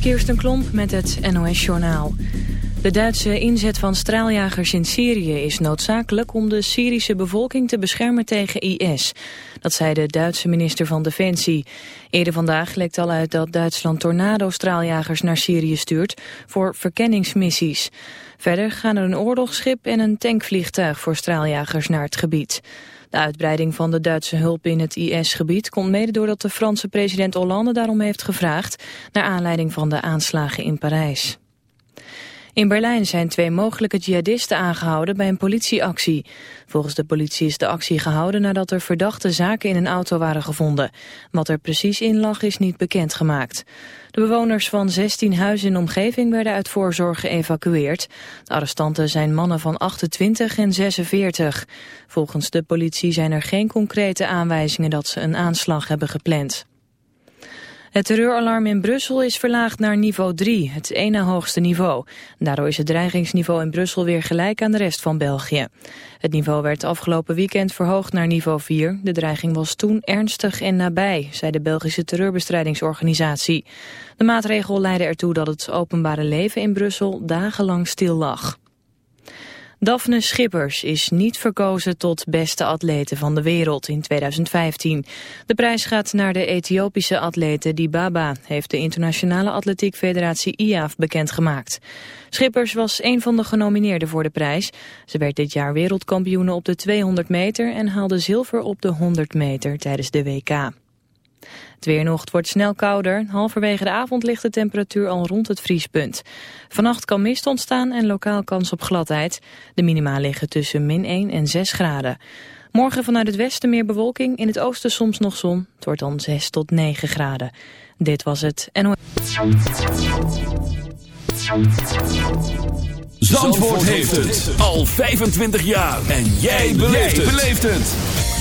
Kirsten Klomp met het NOS-journaal. De Duitse inzet van straaljagers in Syrië is noodzakelijk om de Syrische bevolking te beschermen tegen IS. Dat zei de Duitse minister van Defensie. Eerder vandaag lekt al uit dat Duitsland tornado-straaljagers naar Syrië stuurt voor verkenningsmissies. Verder gaan er een oorlogsschip en een tankvliegtuig voor straaljagers naar het gebied. De uitbreiding van de Duitse hulp in het IS-gebied komt mede doordat de Franse president Hollande daarom heeft gevraagd, naar aanleiding van de aanslagen in Parijs. In Berlijn zijn twee mogelijke jihadisten aangehouden bij een politieactie. Volgens de politie is de actie gehouden nadat er verdachte zaken in een auto waren gevonden. Wat er precies in lag is niet bekendgemaakt. De bewoners van 16 huizen in de omgeving werden uit voorzorg geëvacueerd. De arrestanten zijn mannen van 28 en 46. Volgens de politie zijn er geen concrete aanwijzingen dat ze een aanslag hebben gepland. Het terreuralarm in Brussel is verlaagd naar niveau 3, het ene hoogste niveau. Daardoor is het dreigingsniveau in Brussel weer gelijk aan de rest van België. Het niveau werd afgelopen weekend verhoogd naar niveau 4. De dreiging was toen ernstig en nabij, zei de Belgische terreurbestrijdingsorganisatie. De maatregel leidde ertoe dat het openbare leven in Brussel dagenlang stil lag. Daphne Schippers is niet verkozen tot beste atlete van de wereld in 2015. De prijs gaat naar de Ethiopische atlete Dibaba, heeft de Internationale Atletiek Federatie IAF bekendgemaakt. Schippers was een van de genomineerden voor de prijs. Ze werd dit jaar wereldkampioene op de 200 meter en haalde zilver op de 100 meter tijdens de WK. Het weer wordt snel kouder. Halverwege de avond ligt de temperatuur al rond het vriespunt. Vannacht kan mist ontstaan en lokaal kans op gladheid. De minima liggen tussen min 1 en 6 graden. Morgen vanuit het westen meer bewolking, in het oosten soms nog zon. Het wordt dan 6 tot 9 graden. Dit was het NOS. Zandvoort heeft het al 25 jaar. En jij beleeft het.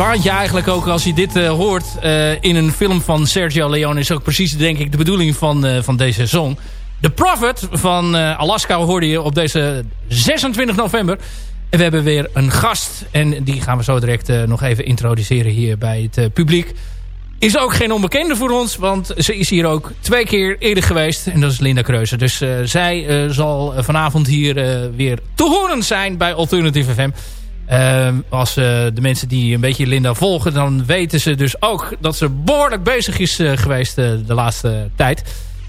Waant je eigenlijk ook als je dit hoort in een film van Sergio Leone. Is ook precies denk ik de bedoeling van, van deze song. The Prophet van Alaska hoorde je op deze 26 november. En we hebben weer een gast. En die gaan we zo direct nog even introduceren hier bij het publiek. Is ook geen onbekende voor ons, want ze is hier ook twee keer eerder geweest. En dat is Linda Kreuzer. Dus zij zal vanavond hier weer te horen zijn bij Alternative FM. Ehm, als de mensen die een beetje Linda volgen, dan weten ze dus ook dat ze behoorlijk bezig is geweest de laatste tijd.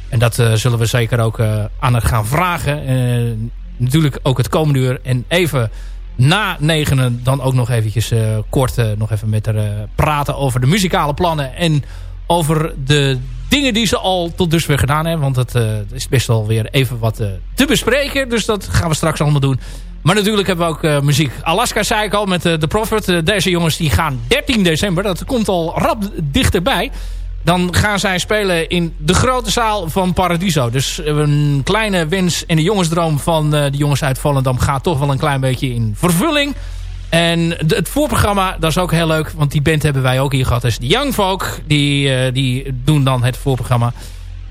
En dat zullen we zeker ook aan haar gaan vragen. natuurlijk ook het komende uur. En even na negenen dan ook nog eventjes kort nog even met haar praten over de muzikale plannen. En over de dingen die ze al tot dusver gedaan hebben. Want dat is best wel weer even wat te bespreken. Dus dat gaan we straks allemaal doen. Maar natuurlijk hebben we ook muziek. Alaska zei ik al met The Prophet. deze jongens die gaan 13 december. Dat komt al rap dichterbij. Dan gaan zij spelen in de grote zaal van Paradiso. Dus een kleine wens en de jongensdroom van de jongens uit Volendam gaat toch wel een klein beetje in vervulling. En het voorprogramma, dat is ook heel leuk. Want die band hebben wij ook hier gehad. Is de Young Folk. Die, die doen dan het voorprogramma.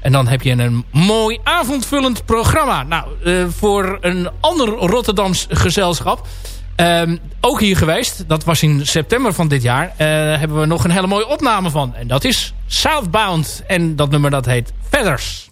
En dan heb je een mooi avondvullend programma. Nou, uh, voor een ander Rotterdams gezelschap... Um, ook hier geweest. Dat was in september van dit jaar. Uh, hebben we nog een hele mooie opname van. En dat is Southbound. En dat nummer dat heet Feathers.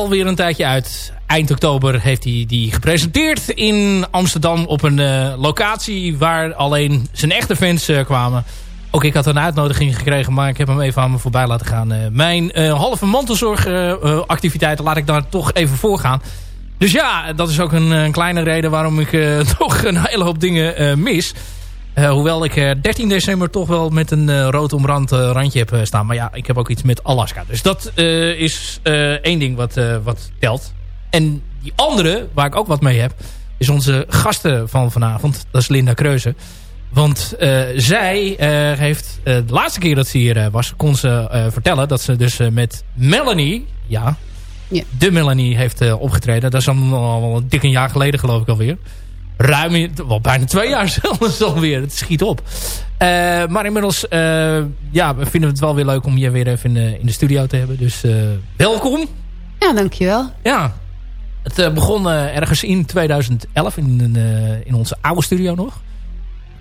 Alweer een tijdje uit. Eind oktober heeft hij die gepresenteerd in Amsterdam op een eh, locatie waar alleen zijn echte fans eh, kwamen. Ook ik had een uitnodiging gekregen, maar ik heb hem even aan me voorbij laten gaan. Eh, mijn halve mantelzorgactiviteiten laat ik daar toch even voorgaan. Dus ja, dat is ook een, een kleine reden waarom ik toch een hele hoop dingen mis. Eh, hoewel ik eh, 13 december toch wel met een eh, rood omrand eh, randje heb eh, staan. Maar ja, ik heb ook iets met Alaska. Dus dat eh, is eh, één ding wat, eh, wat telt. En die andere, waar ik ook wat mee heb... is onze gasten van vanavond. Dat is Linda Kreuze. Want eh, zij eh, heeft eh, de laatste keer dat ze hier eh, was... kon ze eh, vertellen dat ze dus eh, met Melanie... Ja, Ja. de Melanie heeft eh, opgetreden. Dat is al, al een dik een jaar geleden geloof ik alweer. Ruim, wel bijna twee jaar zelfs alweer. Het schiet op. Eh, maar inmiddels eh, ja, we vinden het wel weer leuk om je weer even in de, in de studio te hebben. Dus eh, welkom. Ja, dankjewel. Ja, het begon ergens in 2011 in, in onze oude studio nog.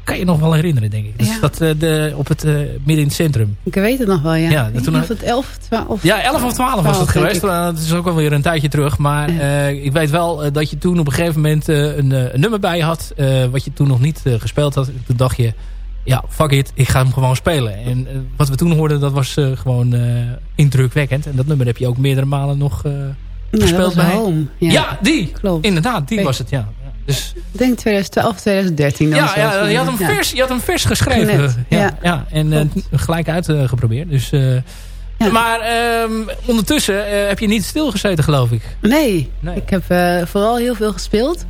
Kan je nog wel herinneren, denk ik. Dus Ja. dat, eh, de, op het, eh, midden in het centrum. Ik weet het nog wel, ja. Ja, weet toen- of het 11 of 12 Ja, 11 of 12 was het 12, denk geweest. maar Het is ook alweer een tijdje terug. Maar Ja. eh, ik weet wel dat je toen op een gegeven moment een, een nummer bij had. wat je toen nog niet gespeeld had. Toen dacht je, ja, fuck it, ik ga hem gewoon spelen. En wat we toen hoorden, dat was gewoon indrukwekkend. En dat nummer heb je ook meerdere malen nog Nou, gespeeld dat was bij. Home. Ja, Ja, die. klopt. Inderdaad, die was het, ja. Dus, Ik denk 2012, 2013. dan ja, ja, je, had hem vers, je had hem vers geschreven. Net, ja, ja. ja. en eh, gelijk uitgeprobeerd. dus, eh, Ja. Maar ehm, ondertussen eh, heb je niet stilgezeten, geloof ik. Nee, Nee. ik heb eh, vooral heel veel gespeeld.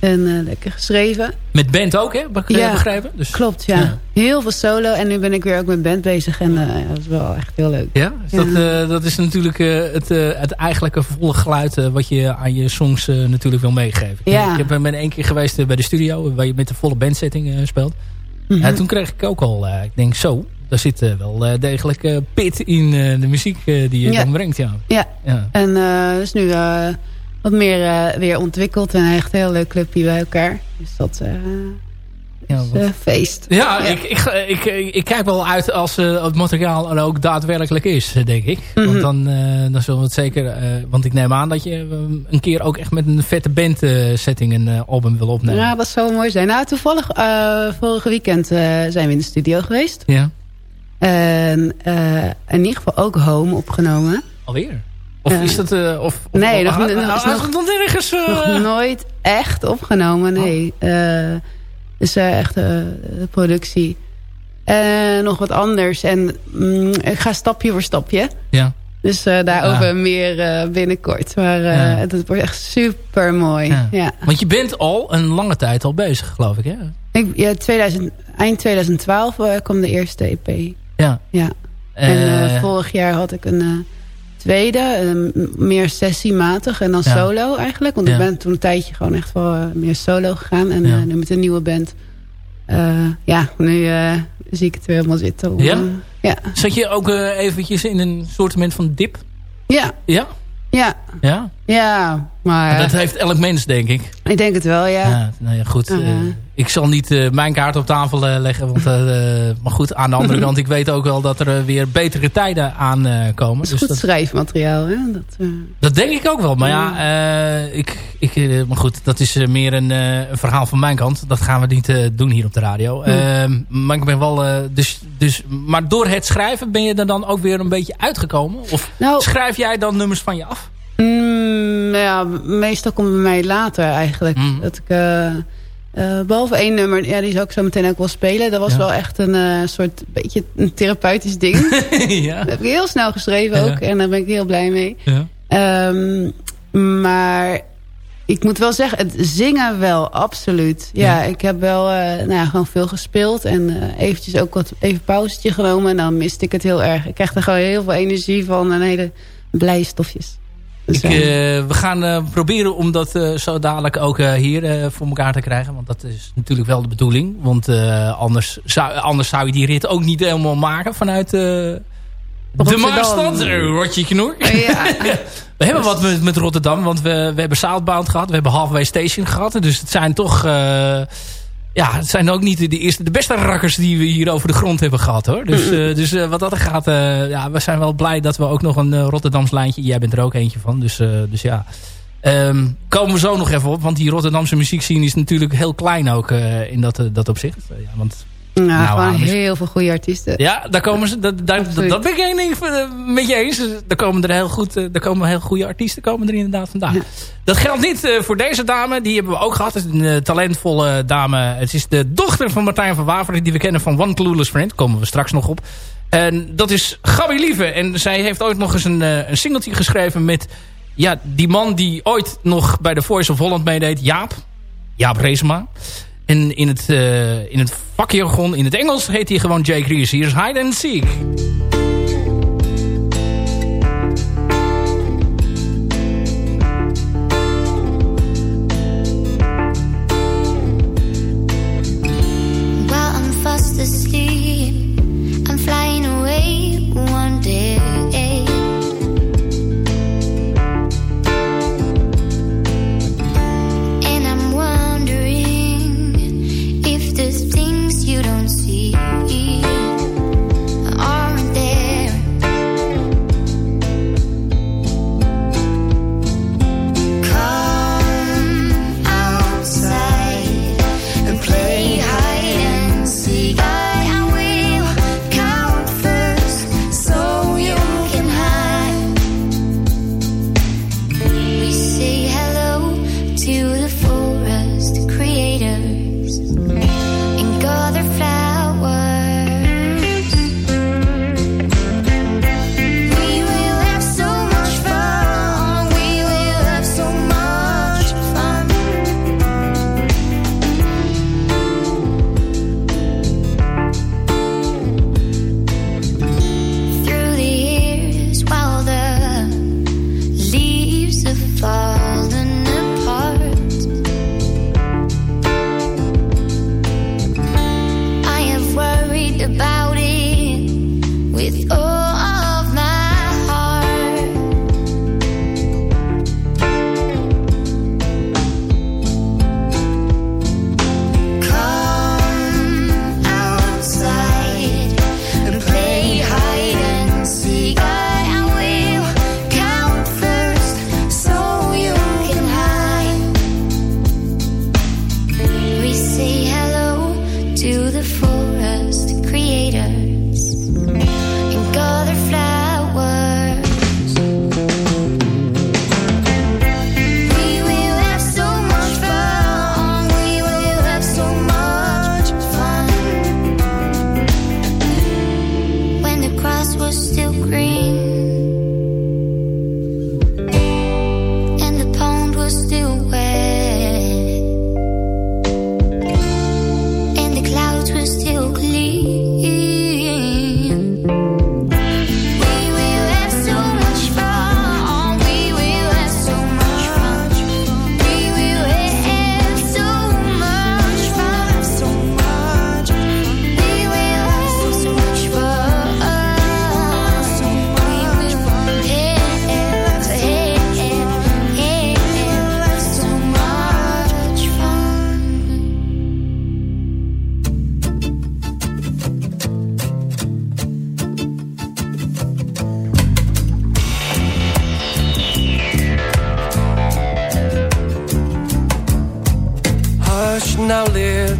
Mhm. En eh, lekker geschreven. Met band ook, hè? Ik Ja. begrepen? Dus, Klopt, ja. Ja. Heel veel solo. En nu ben ik weer ook met band bezig. En eh, dat is wel echt heel leuk. Ja, dus Ja. Dat, eh, dat is natuurlijk het, het eigenlijke volle geluid wat je aan je songs natuurlijk wil meegeven. Ja. Ik heb, ben één keer geweest bij de studio waar je met de volle bandsetting speelt. Mhm. En toen kreeg ik ook al, ik denk zo, daar zit wel degelijk pit in de muziek die je Ja. dan brengt. Ja. Ja, Ja. en is nu wat meer eh, weer ontwikkeld. En echt een heel leuk clubje bij elkaar. Dus dat eh Ja, wat- eh, feest. Ja, Ik, ik, ik, ik, ik kijk wel uit als het materiaal er ook daadwerkelijk is, denk ik. Want Mhm. dan, eh, dan zullen we het zeker... eh, want ik neem aan dat je een keer ook echt met een vette band eh, setting een eh, album wil opnemen. Ja, dat zou mooi zijn. Nou, toevallig uh, vorige weekend uh, zijn we in de studio geweest. Ja. En uh, in ieder geval ook Home opgenomen. Alweer? Of is dat... Uh, of, nee, nog, of, nog, nog, ergens... nog nooit echt opgenomen, nee. Oh. dus echt de productie. En nog wat anders. En mm, ik ga stapje voor stapje. Ja. Dus uh, daarover ja. meer uh, binnenkort. Maar uh, ja. het wordt echt super mooi. Ja. ja. Want je bent al een lange tijd al bezig, geloof ik, hè? Ik, ja, 2000, eind 2012 uh, kwam de eerste EP. Ja. ja. En vorig jaar had ik een tweede, meer sessiematig en dan solo eigenlijk. Want ik ben toen een tijdje gewoon echt wel meer solo gegaan. En nu met een nieuwe band. ja, nu zie ik het weer helemaal zitten. Ja? Ja. Zat je ook eventjes in een soort van dip? Ja. Ja? Ja. Ja? Ja, maar... maar dat heeft elk mens, denk ik. Ik denk het wel, ja. ja nou ja, goed. Uh -huh. uh, ik zal niet uh, mijn kaart op tafel leggen. Want, maar goed, aan de andere kant, ik weet ook wel dat er weer betere tijden aankomen. Is dus goed dat, schrijfmateriaal, hè? Dat, dat denk ik ook wel. Maar ja, ik, ik, maar goed, dat is meer een, een, verhaal van mijn kant. Dat gaan we niet doen hier op de radio. -huh. maar ik ben wel... dus, dus, maar door het schrijven ben je er dan ook weer een beetje uitgekomen? Of nou, schrijf jij dan nummers van je af? Mm, nou ja, meestal komt het bij mij later eigenlijk. Mm. Dat ik, uh, uh, behalve één nummer, ja, die zou ik zo meteen ook wel spelen. Dat was ja. wel echt een uh, soort beetje een therapeutisch ding. ja. Dat heb ik heel snel geschreven ook. En daar ben ik heel blij mee. Um, maar ik moet wel zeggen, het zingen wel, absoluut. Ja, ik heb wel nou ja, gewoon veel gespeeld. En eventjes ook wat even pauzetje genomen. En dan miste ik het heel erg. Ik krijg er gewoon heel veel energie van. En hele blije stofjes. Ik, uh, we gaan uh, proberen om dat uh, zo dadelijk ook hier voor elkaar te krijgen. Want dat is natuurlijk wel de bedoeling. Want anders, zou, anders zou je die rit ook niet helemaal maken vanuit de Maastad. Rotje Knoer. Ja. we hebben wat met, met Rotterdam. Want we, we hebben Southbound gehad. We hebben Halfway Station gehad. Dus het zijn toch... ja, het zijn ook niet de, eerste, de beste rakkers die we hier over de grond hebben gehad hoor. Dus, uh, dus uh, wat dat er gaat, uh, ja, we zijn wel blij dat we ook nog een Rotterdams lijntje. Jij bent er ook eentje van. Dus, dus ja. Um, komen we zo nog even op. Want die Rotterdamse muziekscene is natuurlijk heel klein ook in dat, dat opzicht. ja, want ja, nou, gewoon heel veel goede artiesten. Ja, daar komen ze. Dat, dat, dat ben ik één ding met je eens. Daar komen er heel goed. Daar komen heel goede artiesten komen er inderdaad vandaan. Ja. Dat geldt niet uh, voor deze dame. Die hebben we ook gehad. Het is een talentvolle dame. Het is de dochter van Martijn van Waveren. Die we kennen van One Clueless Friend. Komen we straks nog op. En dat is Gabi Lieve. En zij heeft ooit nog eens een, een singeltje geschreven met... Ja, die man die ooit nog bij de Voice of Holland meedeed. Jaap. Jaap Reesema. En in het, uh, in het vakjargon, in het Engels, heet hij gewoon Jake Reese. Hier is Hide and Seek.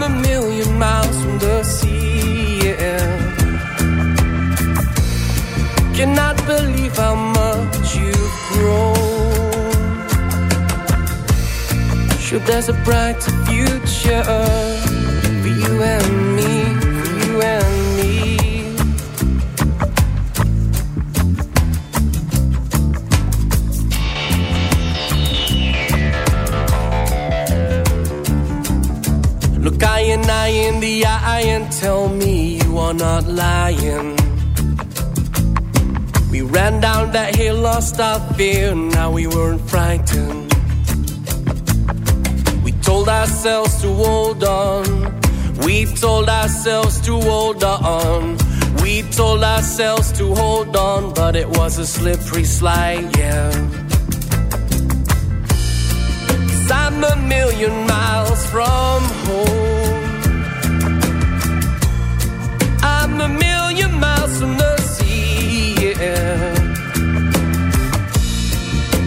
I'm a million miles from the sea, yeah. Cannot believe how much you've grown. Sure, there's a brighter future for you and tell me you are not lying. We ran down that hill, lost our fear, now we weren't frightened. We told ourselves to hold on. We told ourselves to hold on. We told ourselves to hold on, but it was a slippery slide, yeah. Cause I'm a million miles from home.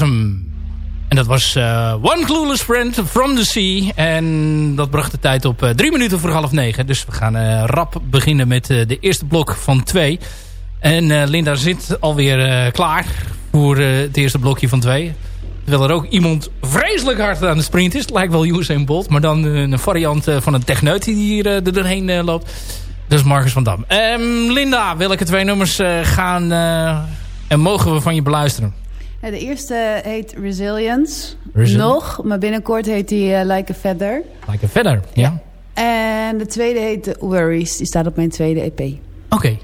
En dat was One Clueless Friend from the Sea. En dat bracht de tijd op drie minuten voor half negen. Dus we gaan rap beginnen met de eerste blok van twee. En Linda zit alweer klaar voor het eerste blokje van twee. Terwijl er ook iemand vreselijk hard aan de sprint is. Lijkt wel Usain Bolt. Maar dan een variant van een techneut die hier er doorheen loopt. Dat is Marcus van Dam. Um, Linda, welke twee nummers gaan en mogen we van je beluisteren? De eerste heet Resilience. Nog, maar binnenkort heet die uh, Like a Feather. Like a Feather, ja. En de tweede heet Worries. Die staat op mijn tweede EP. Oké. Okay.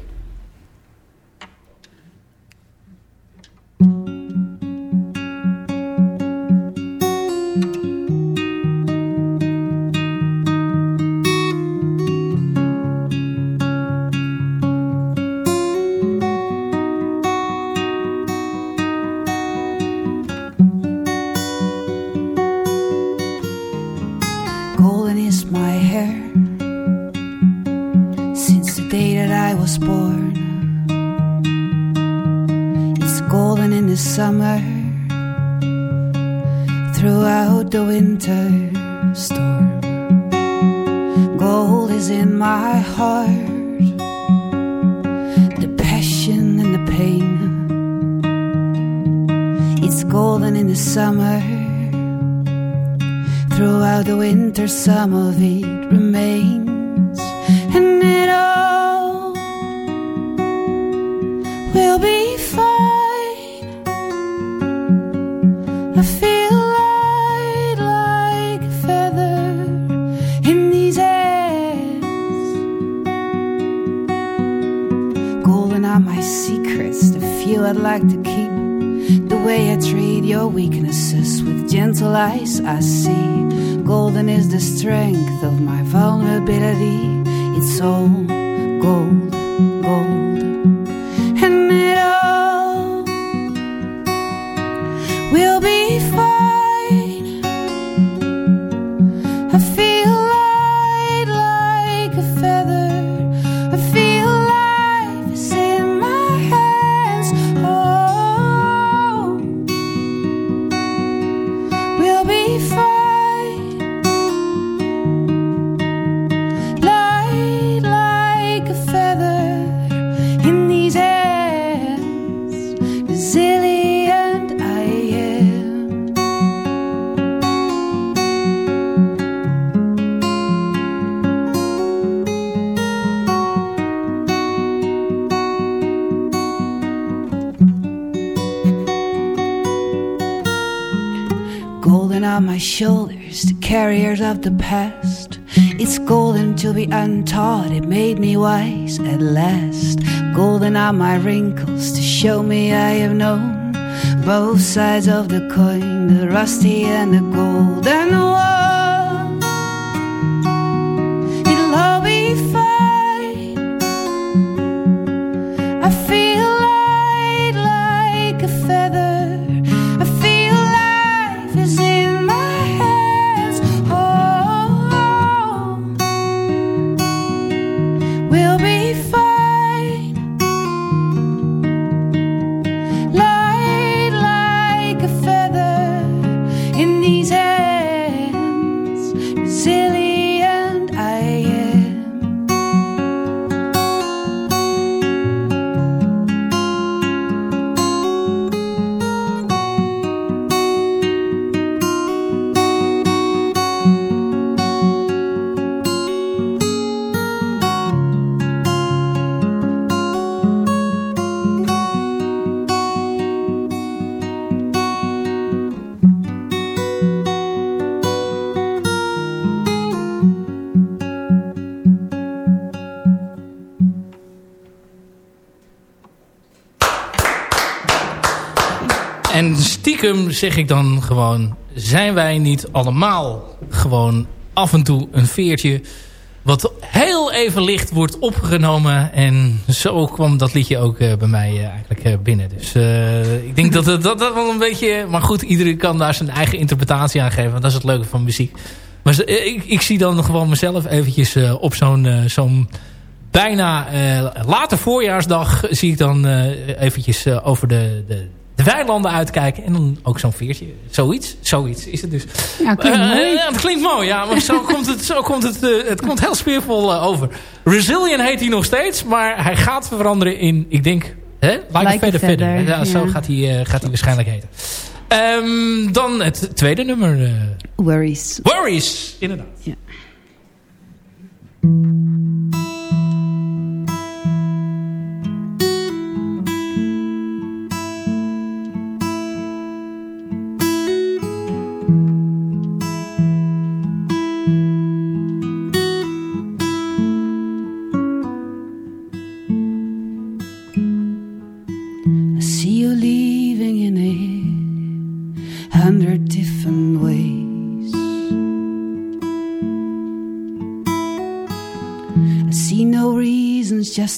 Summer throughout the winter storm. Gold is in my heart, the passion and the pain. It's golden in the summer. Throughout the winter, some of it remains, eyes. I see golden is the strength of my vulnerability. It's all carriers of the past. It's golden to be untaught, it made me wise at last. Golden are my wrinkles to show me I have known both sides of the coin, the rusty and the gold. Zeg ik dan gewoon... zijn wij niet allemaal gewoon af en toe een veertje... wat heel even licht wordt opgenomen. En zo kwam dat liedje ook uh, bij mij uh, eigenlijk uh, binnen. Dus ik denk dat, dat dat wel een beetje... Maar goed, iedereen kan daar zijn eigen interpretatie aan geven. Dat is het leuke van muziek. Maar ik, ik zie dan gewoon mezelf eventjes op zo'n... zo'n bijna late voorjaarsdag zie ik dan eventjes over de, de de weilanden uitkijken. En dan ook zo'n veertje. Zoiets. Zoiets is het dus. Ja, klinkt mooi. ja, het klinkt mooi. Ja, maar zo komt het, zo komt het, het komt heel sfeervol over. Resilient heet hij nog steeds. Maar hij gaat veranderen in, ik denk... Hè? Like, like verder, verder. Ja, ja, Zo gaat hij, gaat hij waarschijnlijk heten. Um, dan het tweede nummer. Worries. Worries, inderdaad. Ja.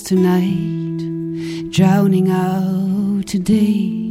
Tonight, drowning out today.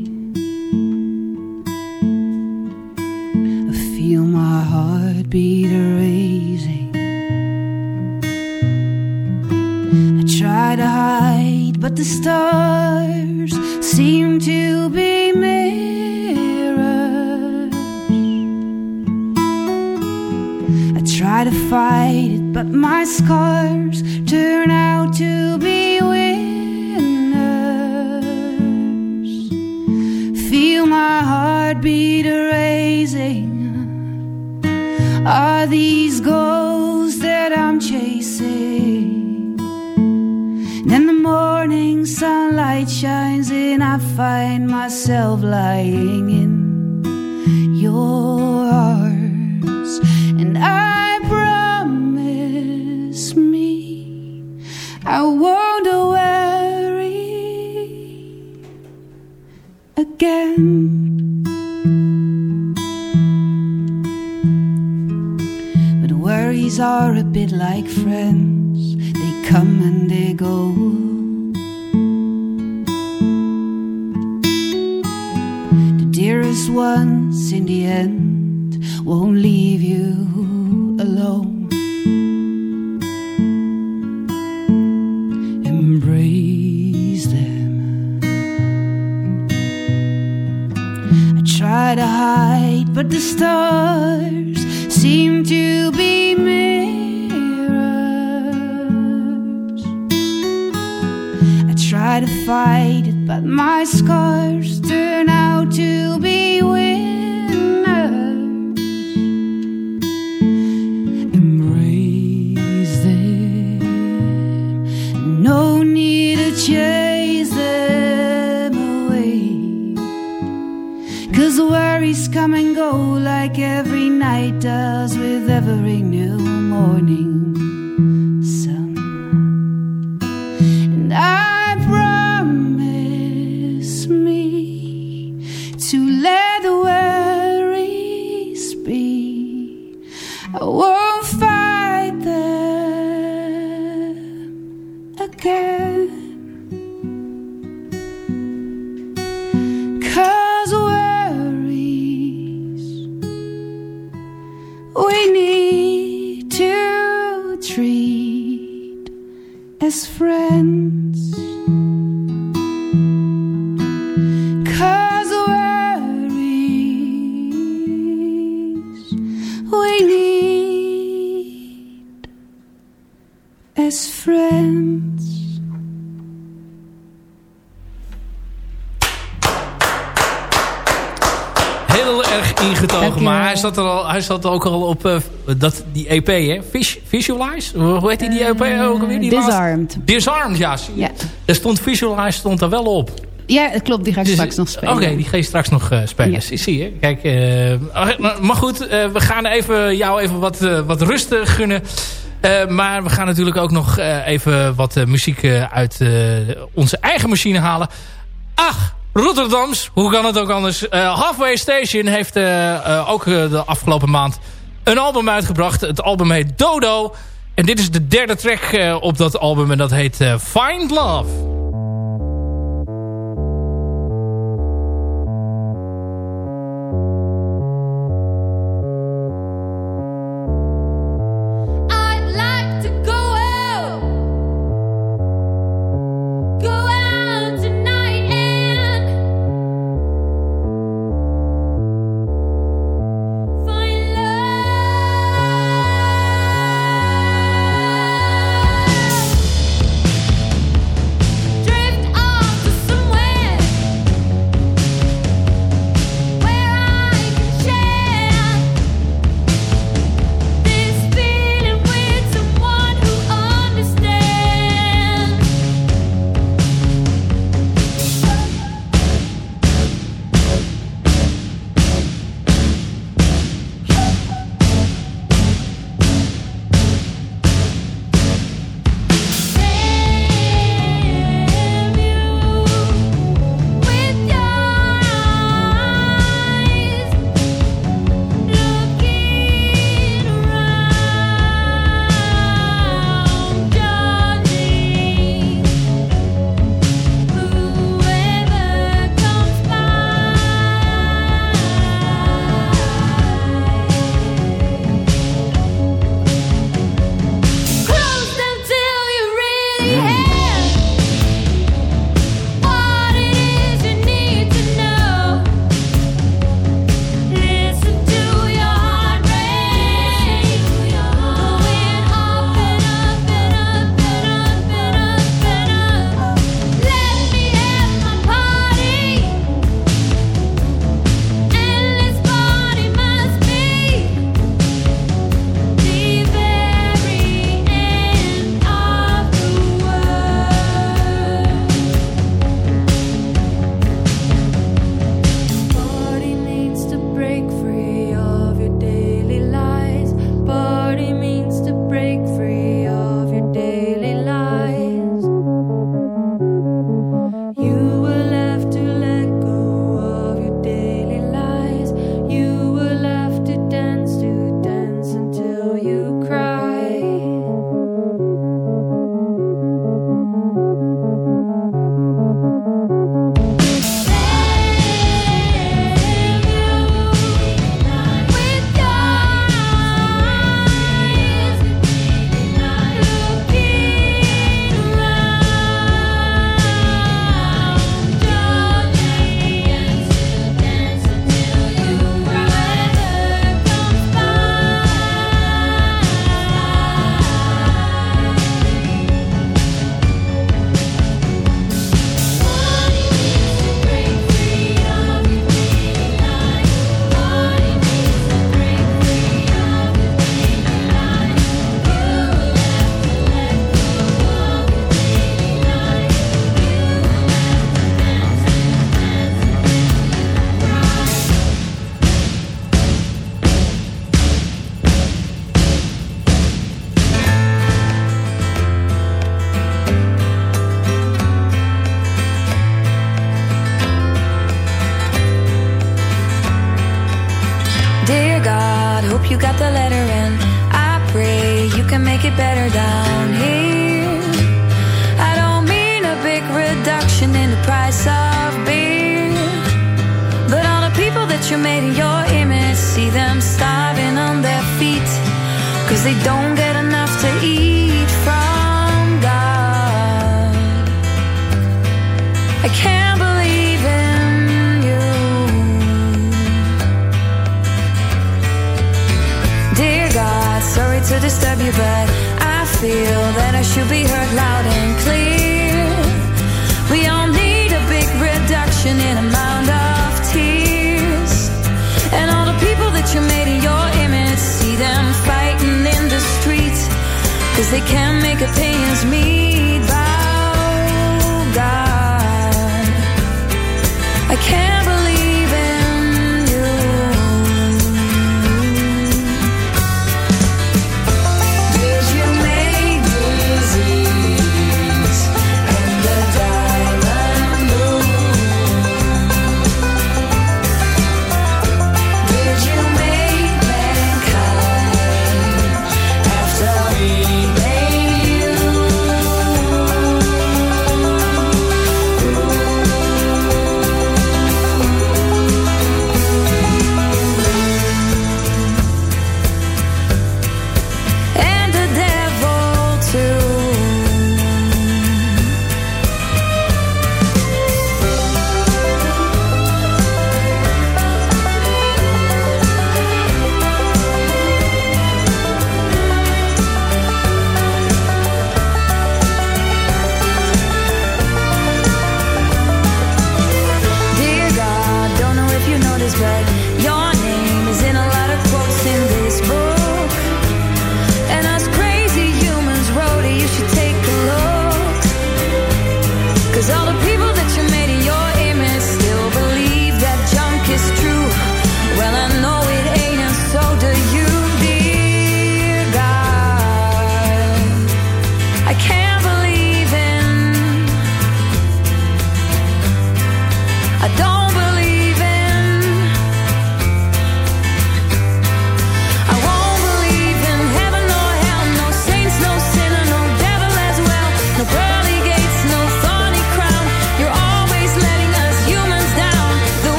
In the end as friends. Zat, er al, hij zat ook al op uh, dat, die EP, hè? Vis, Visualize? Hoe heet die, die EP ook alweer? Die Disarmed. Laatste? Disarmed, ja. Ja. Er stond Visualize stond er wel op. Ja, het klopt. Die ga ik Dus- straks nog spelen. Oké, die ga je straks nog uh, spelen. Ja. Zie- je? Kijk, uh, maar goed, uh, we gaan even, jou even wat, wat rust gunnen. Maar we gaan natuurlijk ook nog even wat muziek uit onze eigen machine halen. Ach, Rotterdams, hoe kan het ook anders? Uh, Halfway Station heeft uh, uh, ook de afgelopen maand een album uitgebracht. Het album heet Dodo. En dit is de derde track op dat album en dat heet Find Love.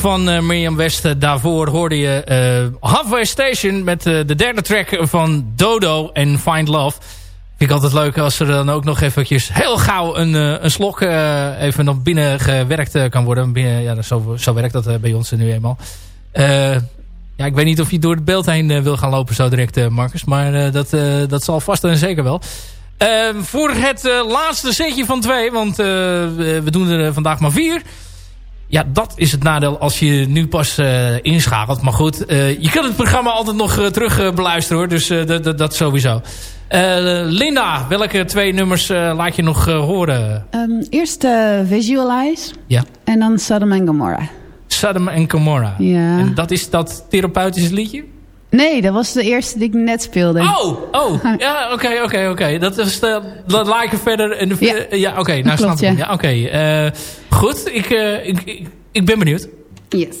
Van uh, Mirjam West. Daarvoor hoorde je uh, Halfway Station met de derde track van Dodo en Find Love. Vind ik altijd leuk als er dan ook nog eventjes heel gauw een, een slok even nog binnen gewerkt kan worden. Ja, zo, zo werkt dat bij ons nu eenmaal. ja, ik weet niet of je door het beeld heen wil gaan lopen zo direct, Marcus. Maar dat, dat zal vast en zeker wel. Ehm, voor het laatste setje van twee, want we doen er vandaag maar vier... Ja, dat is het nadeel als je nu pas uh, inschakelt. Maar goed, uh, je kunt het programma altijd nog uh, terug beluisteren hoor. Dus dat sowieso. Linda, welke twee nummers laat je nog horen? Um, eerst Visualize. Ja. En dan Sodom en Gomorrah. Sodom en Gomorrah. Ja. En dat is dat therapeutische liedje? Nee, dat was de eerste die ik net speelde. Oh, oh. Ja, oké, oké, oké. Dat is de, dat like verder. En de, ja, ja oké. Okay, nou snap ik. Ja, ja oké. Okay. Uh, goed, ik, uh, ik, ik, ik ben benieuwd. Yes.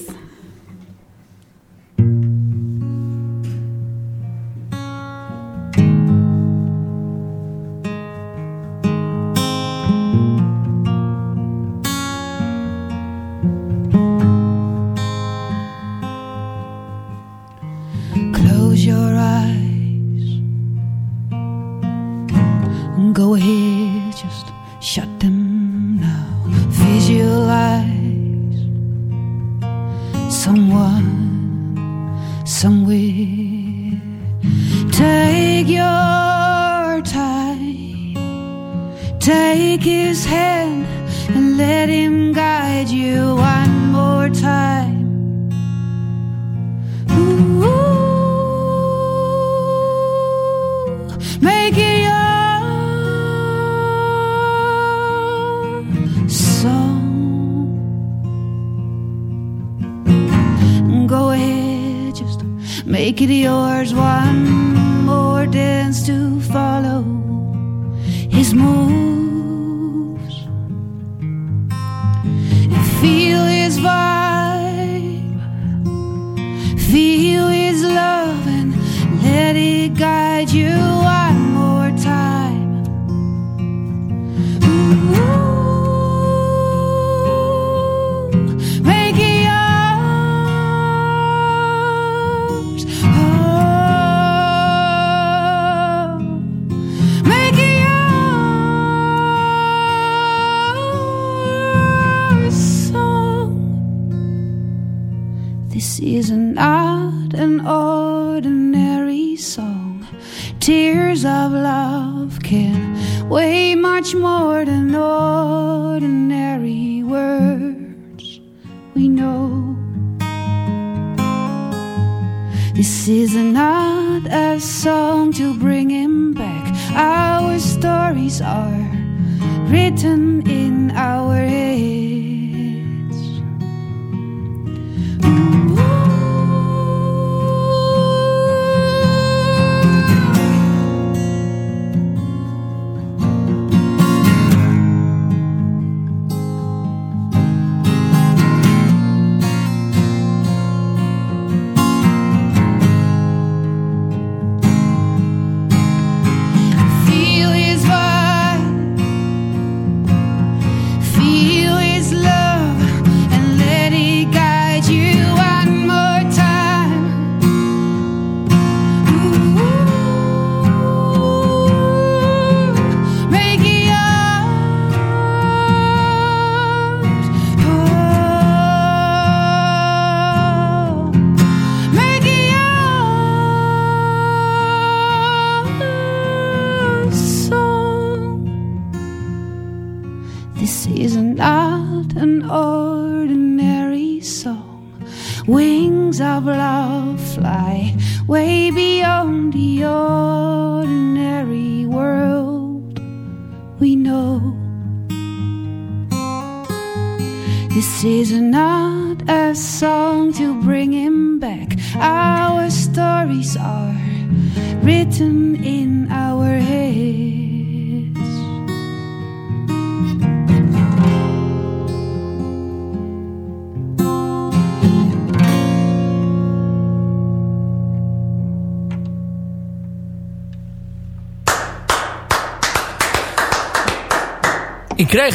Go ahead, just shut them now. Visualize someone, somewhere. Take your time. Take his hand and let him guide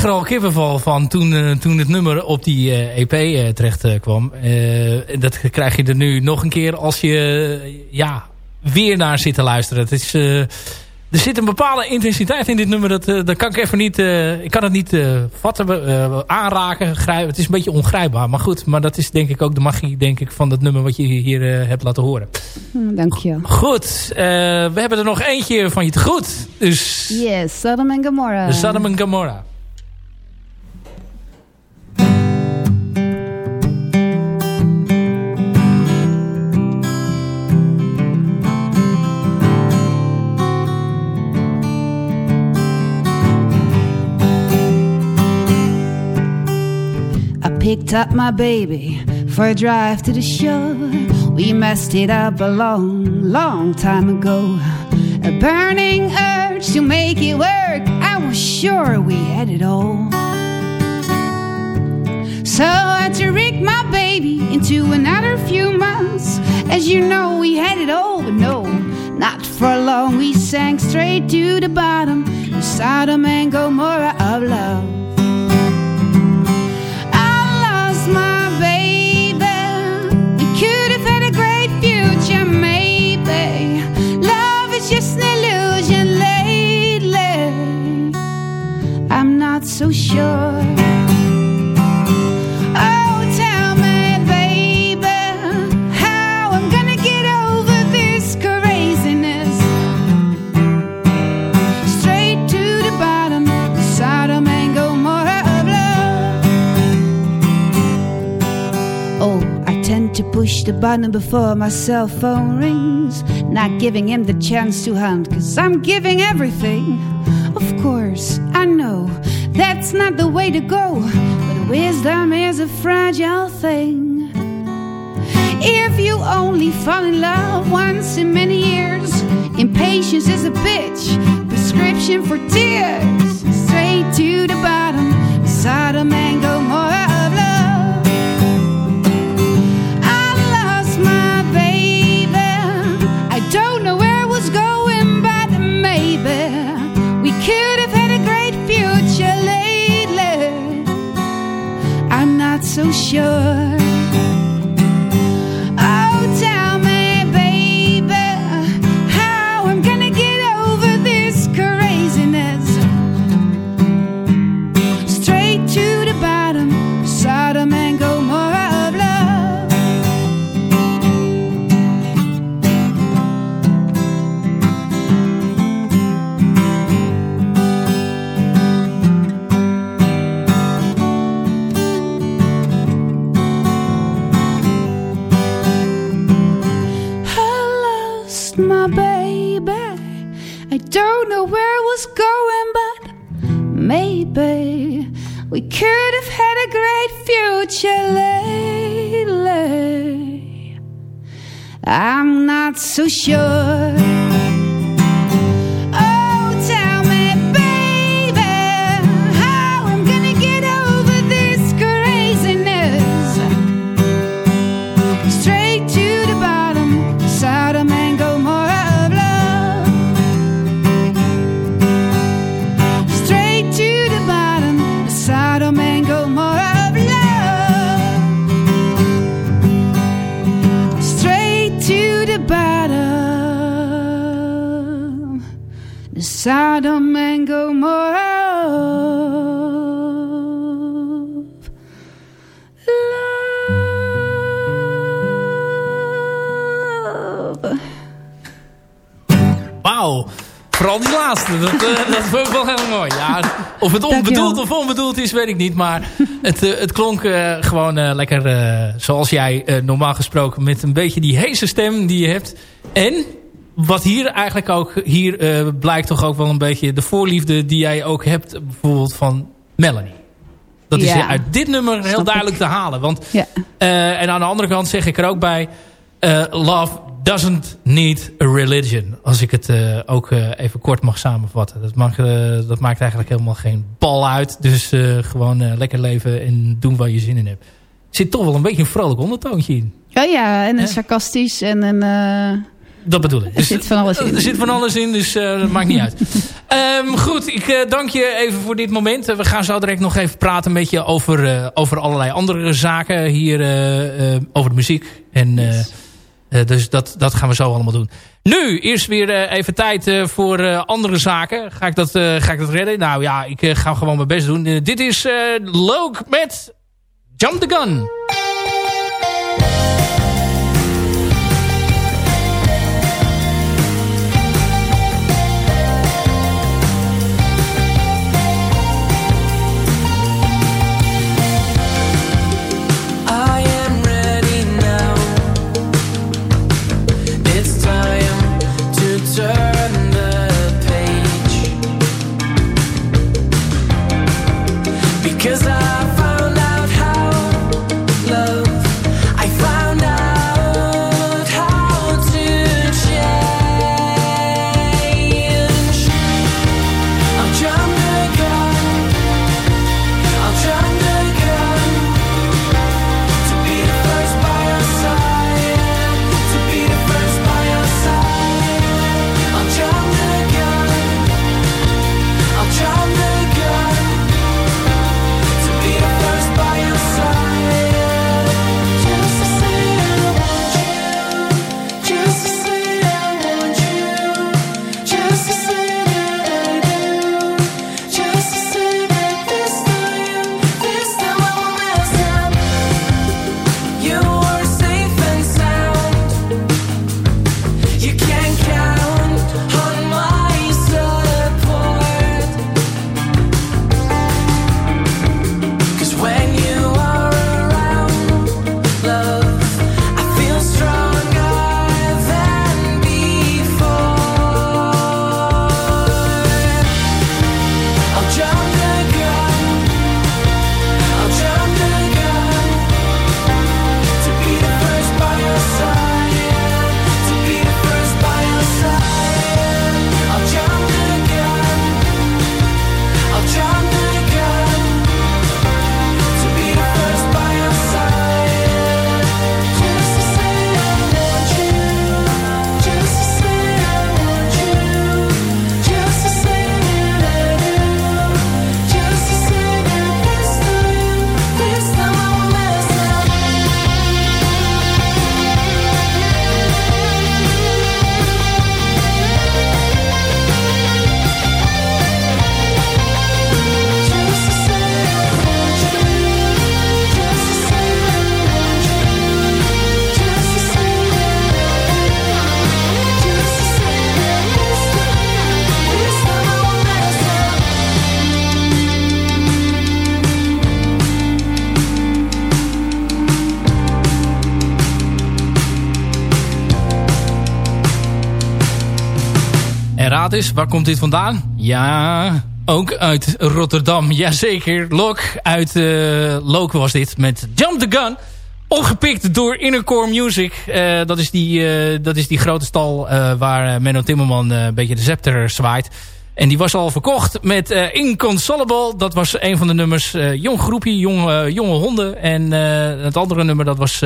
er al kippenval van toen, eh, toen het nummer op die EP eh, terecht eh, kwam. Eh, dat krijg je er nu nog een keer als je ja, weer naar zit te luisteren. Het is, er zit een bepaalde intensiteit in dit nummer. Dat, dat kan ik even niet... ik kan het niet vatten, aanraken, grijpen. Het is een beetje ongrijpbaar. Maar goed, maar dat is denk ik ook de magie denk ik, van het nummer wat je hier hebt laten horen. Hm, Dank je. Goed, we hebben er nog eentje van je te goed. Dus Yes, Sodom and Gomorrah. Sodom en Gomorrah. Picked up my baby for a drive to the shore. We messed it up a long, long time ago. A burning urge to make it work. I was sure we had it all. So I had to rig my baby into another few months. As you know, we had it all, but no, not for long. We sank straight to the bottom. The Sodom and Gomorrah of love. so sure. Oh, tell me, baby, how I'm gonna get over this craziness. Straight to the bottom, of love. Oh, I tend to push the button before my cell phone rings, not giving him the chance to hunt, cause I'm giving everything. Of course, I know that's not the way to go, but wisdom is a fragile thing. If you only fall in love once in many years, impatience is a bitch, prescription for tears. Straight to the bottom, sure. Sure. Sodom and Gomorrah of love. Wauw. Vooral die laatste. Dat, eh, dat vond ik wel heel mooi. Ja, of het onbedoeld of onbedoeld is, weet ik niet. Maar het, eh, het klonk eh, gewoon lekker zoals jij normaal gesproken... met een beetje die heese stem die je hebt. En wat hier eigenlijk ook... Hier eh, blijkt toch ook wel een beetje de voorliefde die jij ook hebt... bijvoorbeeld van Melanie. Dat is Ja. uit dit nummer heel duidelijk ik. te halen. Want, Ja. eh, en aan de andere kant zeg ik er ook bij... eh, love doesn't need a religion. Als ik het ook even kort mag samenvatten. Dat, mag, dat maakt eigenlijk helemaal geen bal uit. Dus gewoon lekker leven en doen waar je zin in hebt. Er zit toch wel een beetje een vrolijk ondertoontje in. Ja, ja, en een sarcastisch en een... Dat bedoel ik. Er zit van alles in. Er zit van alles in, dus dat maakt niet uit. Ehm, goed, ik eh, dank je even voor dit moment. Eh, we gaan zo direct nog even praten met je over, over allerlei andere zaken hier. over de muziek. En, dus dat, dat gaan we zo allemaal doen. Nu, eerst weer even tijd voor andere zaken. Ga ik, dat, ga ik dat redden? Nou ja, ik ga gewoon mijn best doen. Dit is Loke met Jump the Gun. Is. Waar komt dit vandaan? Ja, ook uit Rotterdam. Jazeker, Lok uit uh, Lok was dit met Jump the Gun. Opgepikt door Innercore Music. Uh, dat, is die, uh, dat is die grote stal waar Menno Timmerman een beetje de scepter zwaait. En die was al verkocht met uh, Inconsolable. Dat was een van de nummers. Jong groepje, jong, jonge honden. En het andere nummer dat was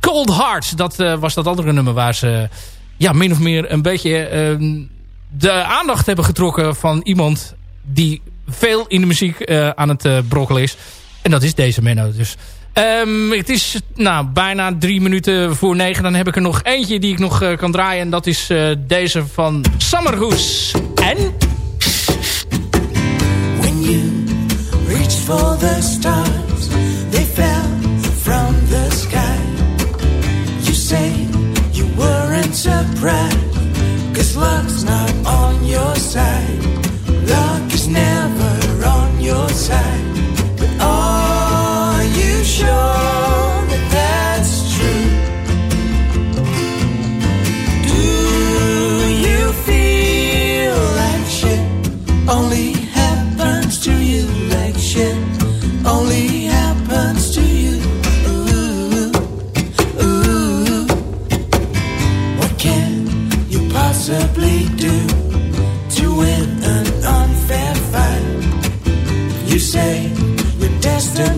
Cold Hearts. Dat was dat andere nummer waar ze ja, min of meer een beetje ehm, de aandacht hebben getrokken van iemand die veel in de muziek aan het brokkelen is. En dat is deze Menno dus. Um, het is nou, bijna drie minuten voor negen. Dan heb ik er nog eentje die ik nog kan draaien. En dat is deze van Summerhoes. En... for the stars, they from the sky. You say you weren't surprised, luck's not on your side. Luck is never on your side.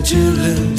To lose.